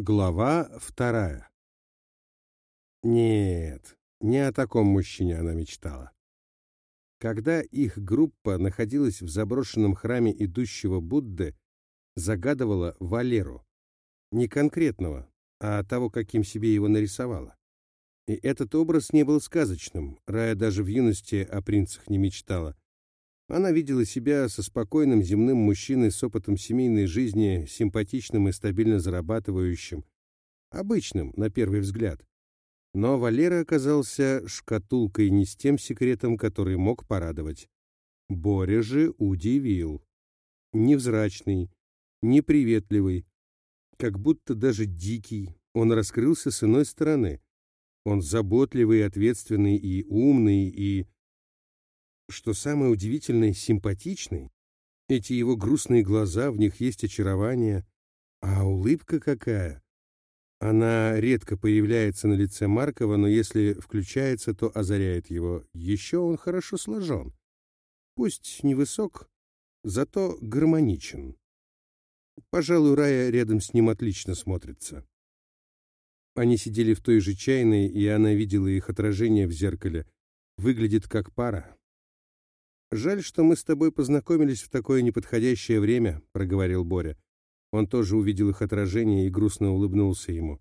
Глава вторая. Нет, не о таком мужчине она мечтала. Когда их группа находилась в заброшенном храме идущего Будды, загадывала Валеру. Не конкретного, а того, каким себе его нарисовала. И этот образ не был сказочным, Рая даже в юности о принцах не мечтала. Она видела себя со спокойным земным мужчиной с опытом семейной жизни, симпатичным и стабильно зарабатывающим. Обычным, на первый взгляд. Но Валера оказался шкатулкой не с тем секретом, который мог порадовать. Боря же удивил. Невзрачный, неприветливый, как будто даже дикий, он раскрылся с иной стороны. Он заботливый, ответственный и умный, и что самое удивительное, симпатичный. Эти его грустные глаза, в них есть очарование. А улыбка какая! Она редко появляется на лице Маркова, но если включается, то озаряет его. Еще он хорошо сложен. Пусть невысок, зато гармоничен. Пожалуй, Рая рядом с ним отлично смотрится. Они сидели в той же чайной, и она видела их отражение в зеркале. Выглядит как пара. «Жаль, что мы с тобой познакомились в такое неподходящее время», — проговорил Боря. Он тоже увидел их отражение и грустно улыбнулся ему.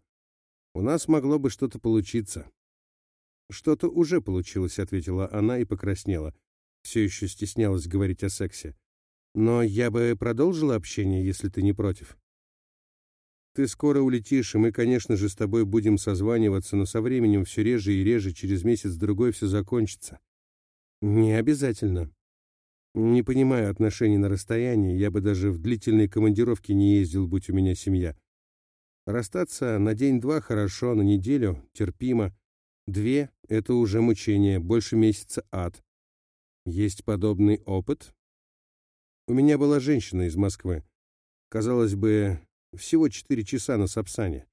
«У нас могло бы что-то получиться». «Что-то уже получилось», — ответила она и покраснела. Все еще стеснялась говорить о сексе. «Но я бы продолжила общение, если ты не против». «Ты скоро улетишь, и мы, конечно же, с тобой будем созваниваться, но со временем все реже и реже, через месяц-другой все закончится». «Не обязательно», не понимаю отношений на расстоянии, я бы даже в длительной командировке не ездил, будь у меня семья. Расстаться на день-два хорошо, на неделю терпимо. Две — это уже мучение, больше месяца ад. Есть подобный опыт? У меня была женщина из Москвы. Казалось бы, всего четыре часа на Сапсане.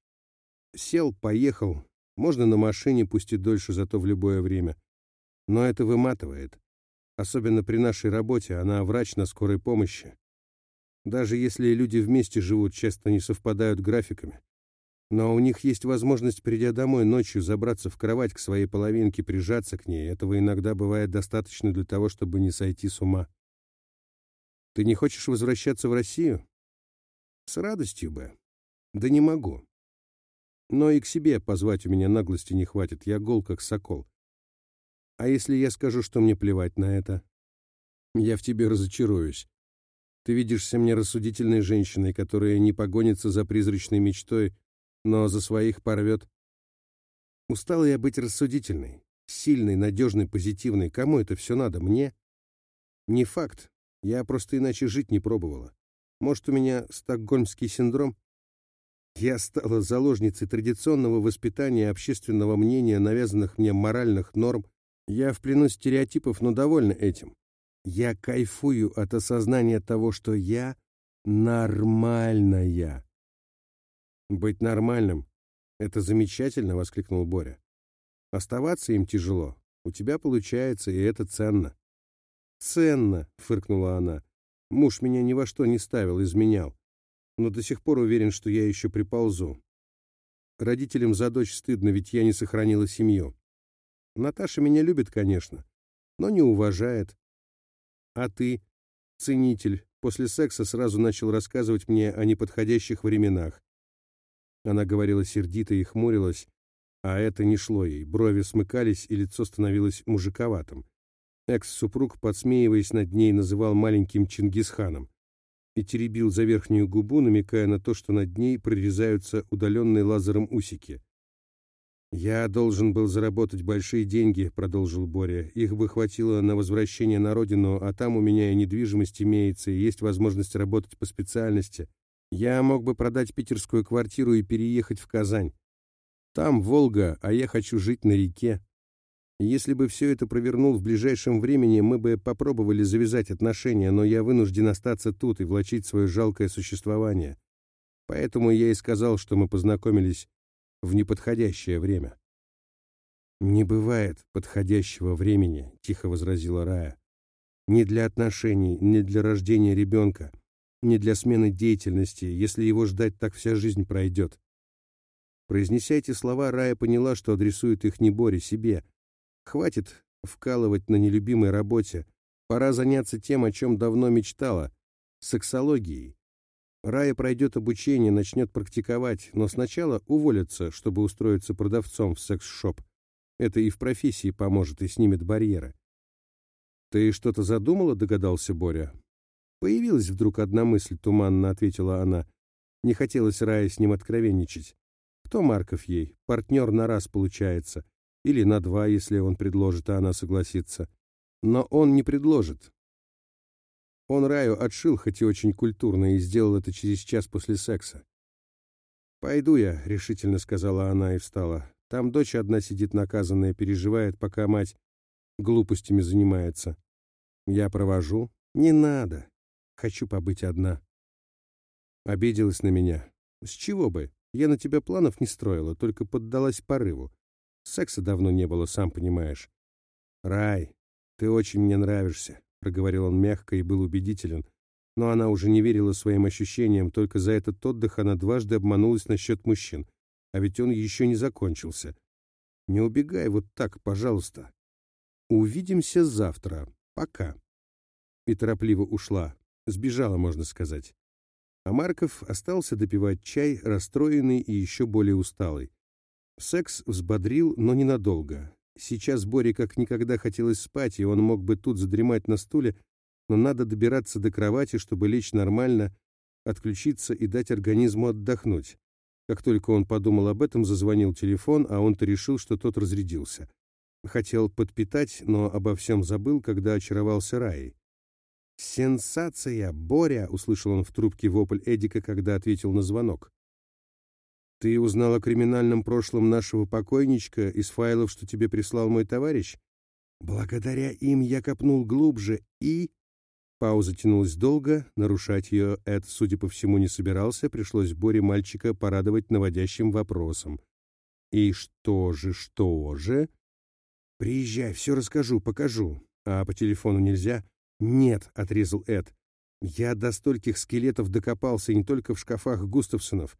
Сел, поехал. Можно на машине, пусть и дольше, зато в любое время. Но это выматывает. Особенно при нашей работе, она врач на скорой помощи. Даже если люди вместе живут, часто не совпадают графиками. Но у них есть возможность, придя домой ночью, забраться в кровать к своей половинке, прижаться к ней. Этого иногда бывает достаточно для того, чтобы не сойти с ума. Ты не хочешь возвращаться в Россию? С радостью бы. Да не могу. Но и к себе позвать у меня наглости не хватит. Я гол, как сокол. А если я скажу, что мне плевать на это? Я в тебе разочаруюсь. Ты видишься мне рассудительной женщиной, которая не погонится за призрачной мечтой, но за своих порвет. Устала я быть рассудительной, сильной, надежной, позитивной. Кому это все надо? Мне? Не факт. Я просто иначе жить не пробовала. Может, у меня стокгольмский синдром? Я стала заложницей традиционного воспитания общественного мнения, навязанных мне моральных норм, я в плену стереотипов, но довольна этим. Я кайфую от осознания того, что я нормальная. Быть нормальным — это замечательно, — воскликнул Боря. Оставаться им тяжело. У тебя получается, и это ценно. Ценно, — фыркнула она. Муж меня ни во что не ставил, изменял. Но до сих пор уверен, что я еще приползу. Родителям за дочь стыдно, ведь я не сохранила семью. Наташа меня любит, конечно, но не уважает. А ты, ценитель, после секса сразу начал рассказывать мне о неподходящих временах. Она говорила сердито и хмурилась, а это не шло ей. Брови смыкались, и лицо становилось мужиковатым. Экс-супруг, подсмеиваясь над ней, называл маленьким Чингисханом и теребил за верхнюю губу, намекая на то, что над ней прорезаются удаленные лазером усики. «Я должен был заработать большие деньги», — продолжил Боря. «Их бы хватило на возвращение на родину, а там у меня и недвижимость имеется, и есть возможность работать по специальности. Я мог бы продать питерскую квартиру и переехать в Казань. Там Волга, а я хочу жить на реке. Если бы все это провернул в ближайшем времени, мы бы попробовали завязать отношения, но я вынужден остаться тут и влачить свое жалкое существование. Поэтому я и сказал, что мы познакомились в неподходящее время. «Не бывает подходящего времени», — тихо возразила Рая. «Ни для отношений, ни для рождения ребенка, ни для смены деятельности. Если его ждать, так вся жизнь пройдет. Произнеся эти слова, Рая поняла, что адресует их не Боре, себе. Хватит вкалывать на нелюбимой работе. Пора заняться тем, о чем давно мечтала — сексологией. Рая пройдет обучение, начнет практиковать, но сначала уволится, чтобы устроиться продавцом в секс-шоп. Это и в профессии поможет и снимет барьеры. «Ты что-то задумала?» — догадался Боря. Появилась вдруг одна мысль, туманно ответила она. Не хотелось Рае с ним откровенничать. Кто Марков ей? Партнер на раз получается. Или на два, если он предложит, а она согласится. Но он не предложит. Он Раю отшил, хоть и очень культурно, и сделал это через час после секса. «Пойду я», — решительно сказала она и встала. «Там дочь одна сидит наказанная, переживает, пока мать глупостями занимается. Я провожу. Не надо. Хочу побыть одна». Обиделась на меня. «С чего бы? Я на тебя планов не строила, только поддалась порыву. Секса давно не было, сам понимаешь. Рай, ты очень мне нравишься проговорил он мягко и был убедителен. Но она уже не верила своим ощущениям, только за этот отдых она дважды обманулась насчет мужчин. А ведь он еще не закончился. Не убегай вот так, пожалуйста. Увидимся завтра. Пока. И торопливо ушла. Сбежала, можно сказать. А Марков остался допивать чай, расстроенный и еще более усталый. Секс взбодрил, но ненадолго. Сейчас Боре как никогда хотелось спать, и он мог бы тут задремать на стуле, но надо добираться до кровати, чтобы лечь нормально, отключиться и дать организму отдохнуть. Как только он подумал об этом, зазвонил телефон, а он-то решил, что тот разрядился. Хотел подпитать, но обо всем забыл, когда очаровался Раей. «Сенсация! Боря!» — услышал он в трубке вопль Эдика, когда ответил на звонок. Ты узнал о криминальном прошлом нашего покойничка из файлов, что тебе прислал мой товарищ? Благодаря им я копнул глубже и... Пауза тянулась долго, нарушать ее Эд, судя по всему, не собирался, пришлось Боре мальчика порадовать наводящим вопросом. «И что же, что же?» «Приезжай, все расскажу, покажу. А по телефону нельзя?» «Нет», — отрезал Эд. «Я до стольких скелетов докопался не только в шкафах Густавсонов.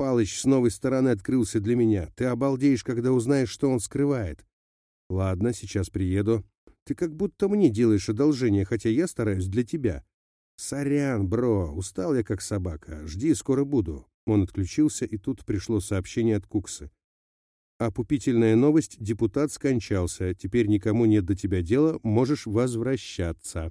Палыч с новой стороны открылся для меня. Ты обалдеешь, когда узнаешь, что он скрывает. Ладно, сейчас приеду. Ты как будто мне делаешь одолжение, хотя я стараюсь для тебя. Сорян, бро, устал я как собака. Жди, скоро буду. Он отключился, и тут пришло сообщение от Куксы. Опупительная новость, депутат скончался. Теперь никому нет до тебя дела, можешь возвращаться.